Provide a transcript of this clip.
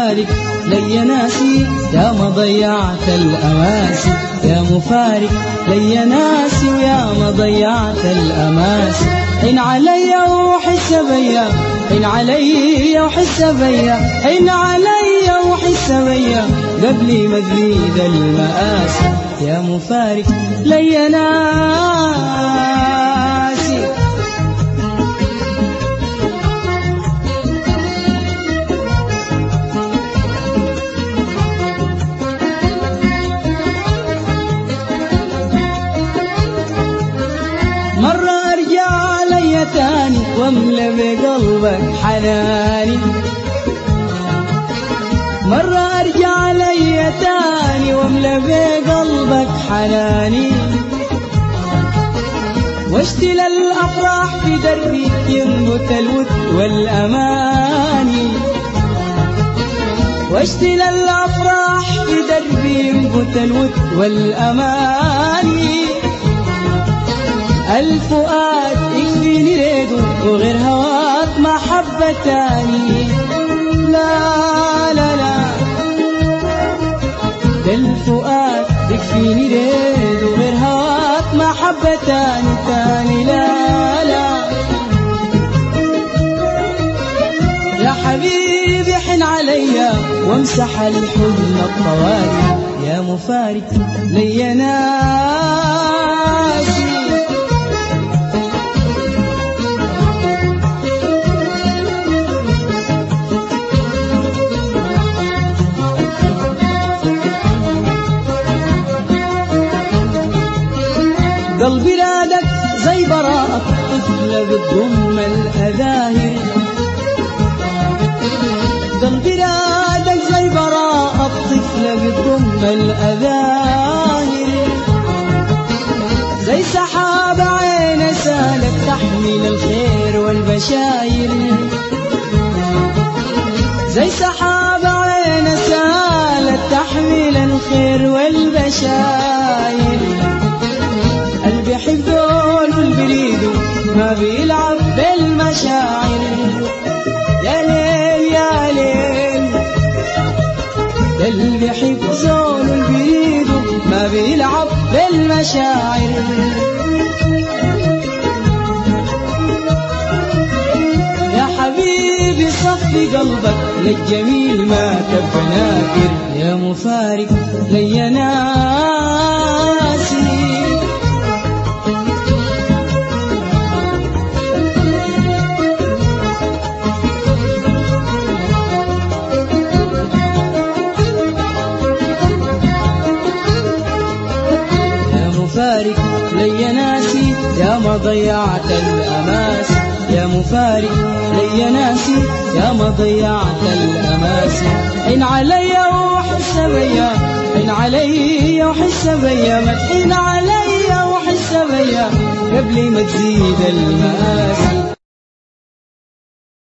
يا مفارق لي ناسي يا ما ضيعت الأماسي. يا مفارق لي ناسي ويا ما ضيعت الأماسي. إن علي وحس بيا إن علي وحس بيا إن علي وحس بيا قبل ما تزيد المآسي. يا مفارق لي ناسي حناني مرة أرجع لي تاني واملى بقلبك حناني. واشتل الأفراح في دربي ينبت الود والأماني. واشتل الأفراح في دربي ينبت الود والأماني. الفؤاد يكفيني ريده وغير هواك محبة تاني لا لا لا. ده الفؤاد يكفيني ريده وغير هواك محبة تاني. تاني لا لا. يا حبيبي حن عليا وامسح الحزن الطوالي يا مفارق لي ناسي قلبي نادك زي براءة طفلة بتضم الأذاهر. قلبي نادك زي براءة طفلة بتضم الأذاهر. زي سحاب عين سالت تحمل الخير والبشاير. زي سحاب عين سالت تحمل الخير والبشاير. بيلعب بالمشاعر. يا ليل يا ليل. قلبي زول والبريد ما بيلعب بالمشاعر. يا حبيبي صفي قلبك للجميل ما تبقى ناكر يا مفارق لي مفارق. لي ناسي يا ما ضيعت الأماسي يا مفارق لي ناسي يا ما ضيعت الأماسي إن علي وحس بيا إن علي وحس بيا. تحين علي وحس بيا قبل ما تزيد المآسي.